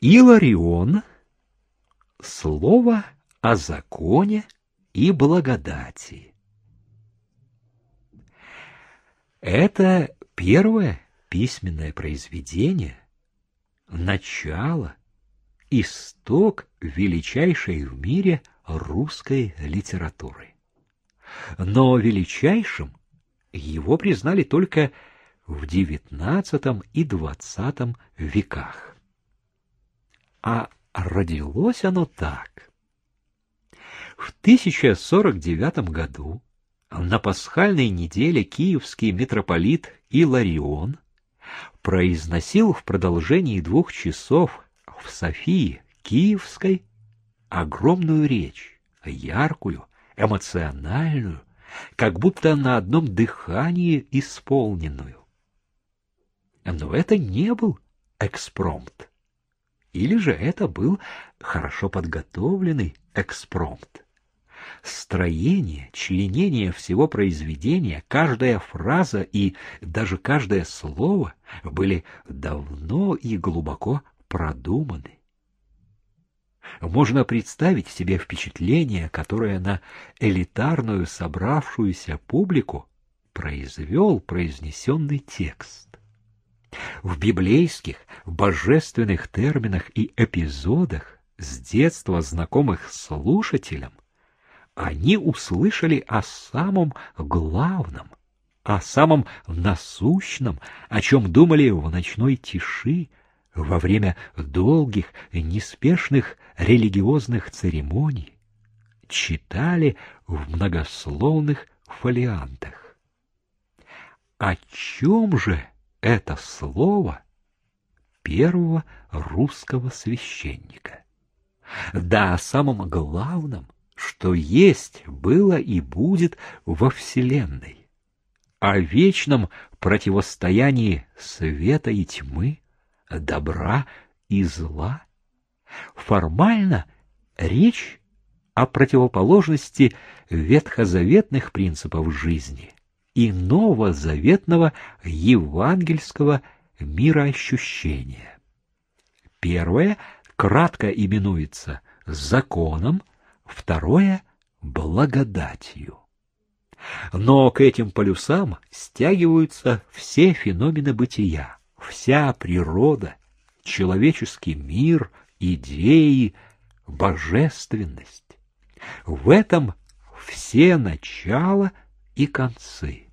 Иларион — слово о законе и благодати. Это первое письменное произведение, начало, исток величайшей в мире русской литературы. Но величайшим его признали только в XIX и XX веках. А родилось оно так. В 1049 году на пасхальной неделе киевский митрополит Иларион произносил в продолжении двух часов в Софии Киевской огромную речь, яркую, эмоциональную, как будто на одном дыхании исполненную. Но это не был экспромт. Или же это был хорошо подготовленный экспромт. Строение, членение всего произведения, каждая фраза и даже каждое слово были давно и глубоко продуманы. Можно представить себе впечатление, которое на элитарную собравшуюся публику произвел произнесенный текст. В библейских, божественных терминах и эпизодах с детства знакомых слушателям они услышали о самом главном, о самом насущном, о чем думали в ночной тиши, во время долгих, неспешных религиозных церемоний, читали в многословных фолиантах. О чем же это слово первого русского священника? Да о самом главном, что есть, было и будет во Вселенной, о вечном противостоянии света и тьмы, добра и зла. Формально речь о противоположности ветхозаветных принципов жизни и новозаветного евангельского мироощущения. Первое кратко именуется законом, второе — благодатью. Но к этим полюсам стягиваются все феномены бытия, вся природа, человеческий мир, идеи, божественность. В этом все начала и концы.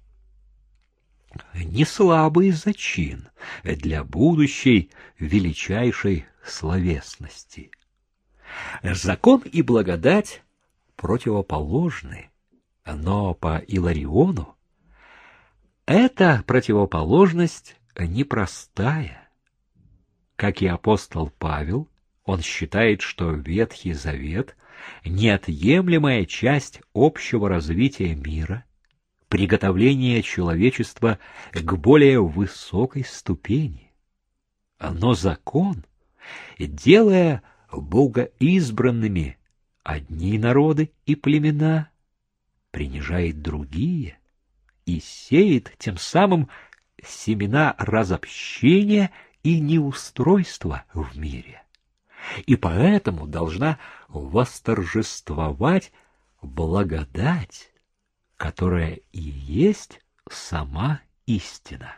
Не слабый зачин для будущей величайшей словесности. Закон и благодать противоположны, но по Илариону эта противоположность непростая. Как и апостол Павел, он считает, что Ветхий Завет — неотъемлемая часть общего развития мира, приготовление человечества к более высокой ступени. Но закон, делая богоизбранными одни народы и племена, принижает другие и сеет тем самым семена разобщения и неустройства в мире. И поэтому должна восторжествовать благодать, которая и есть сама истина.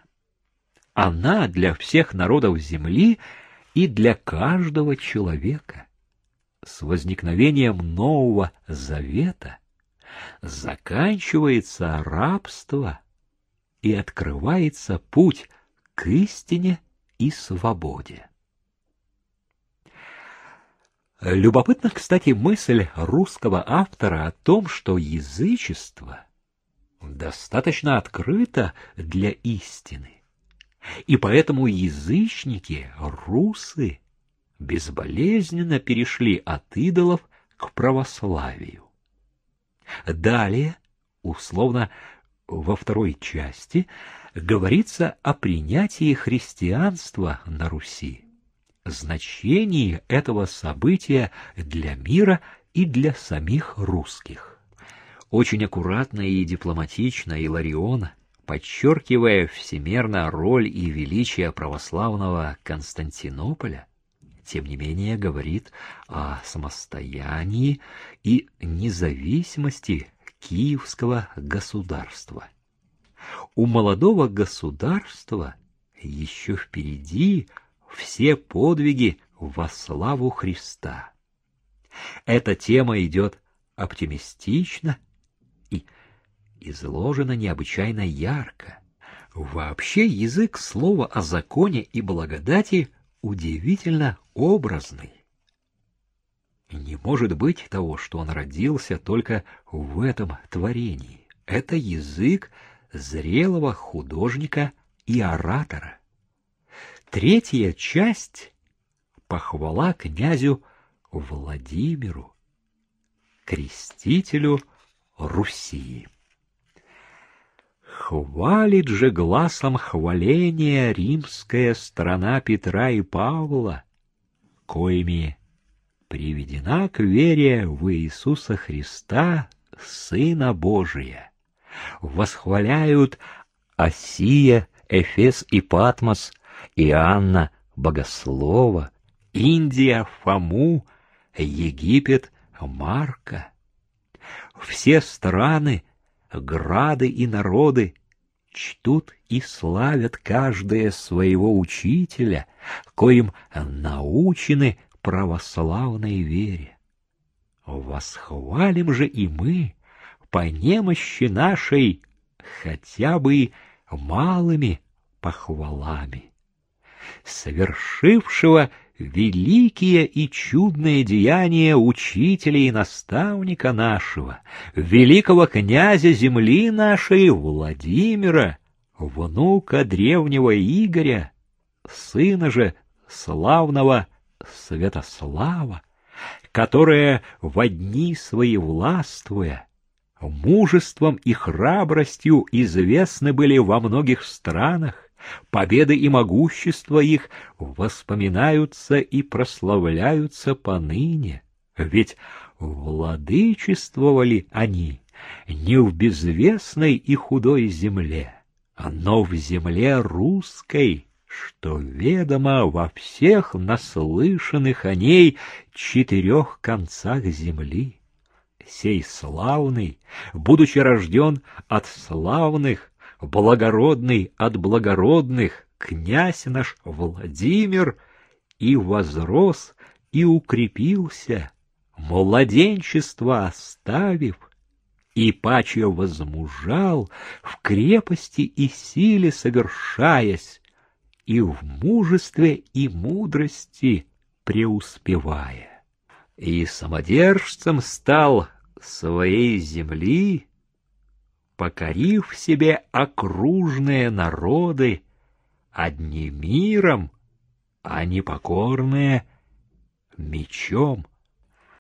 Она для всех народов земли и для каждого человека. С возникновением Нового Завета заканчивается рабство и открывается путь к истине и свободе. Любопытна, кстати, мысль русского автора о том, что язычество достаточно открыто для истины, и поэтому язычники, русы, безболезненно перешли от идолов к православию. Далее, условно, во второй части говорится о принятии христианства на Руси, значении этого события для мира и для самих русских. Очень аккуратно и дипломатично Иларион, подчеркивая всемерно роль и величие православного Константинополя, тем не менее говорит о самостоянии и независимости Киевского государства. У молодого государства еще впереди все подвиги во славу Христа. Эта тема идет оптимистично изложена необычайно ярко. Вообще язык слова о законе и благодати удивительно образный. Не может быть того, что он родился только в этом творении. Это язык зрелого художника и оратора. Третья часть — похвала князю Владимиру, крестителю Руси. Хвалит же глазом хваления римская страна Петра и Павла, коими приведена к вере в Иисуса Христа, Сына Божия. Восхваляют Осия, Эфес и Патмос, Иоанна Богослова, Индия Фому, Египет Марка. Все страны грады и народы чтут и славят каждое своего учителя, коим научены православной вере. Восхвалим же и мы по немощи нашей хотя бы малыми похвалами, совершившего великие и чудные деяния учителя и наставника нашего, великого князя земли нашей Владимира, внука древнего Игоря, сына же славного Святослава, которые в дни свои властвуя, мужеством и храбростью известны были во многих странах, Победы и могущество их воспоминаются и прославляются поныне, ведь владычествовали они не в безвестной и худой земле, но в земле русской, что ведомо во всех наслышанных о ней четырех концах земли. Сей славный, будучи рожден от славных, благородный от благородных, князь наш Владимир, и возрос, и укрепился, младенчество оставив, и паче возмужал, в крепости и силе совершаясь, и в мужестве и мудрости преуспевая. И самодержцем стал своей земли, покорив себе окружные народы, одни миром, а непокорные мечом.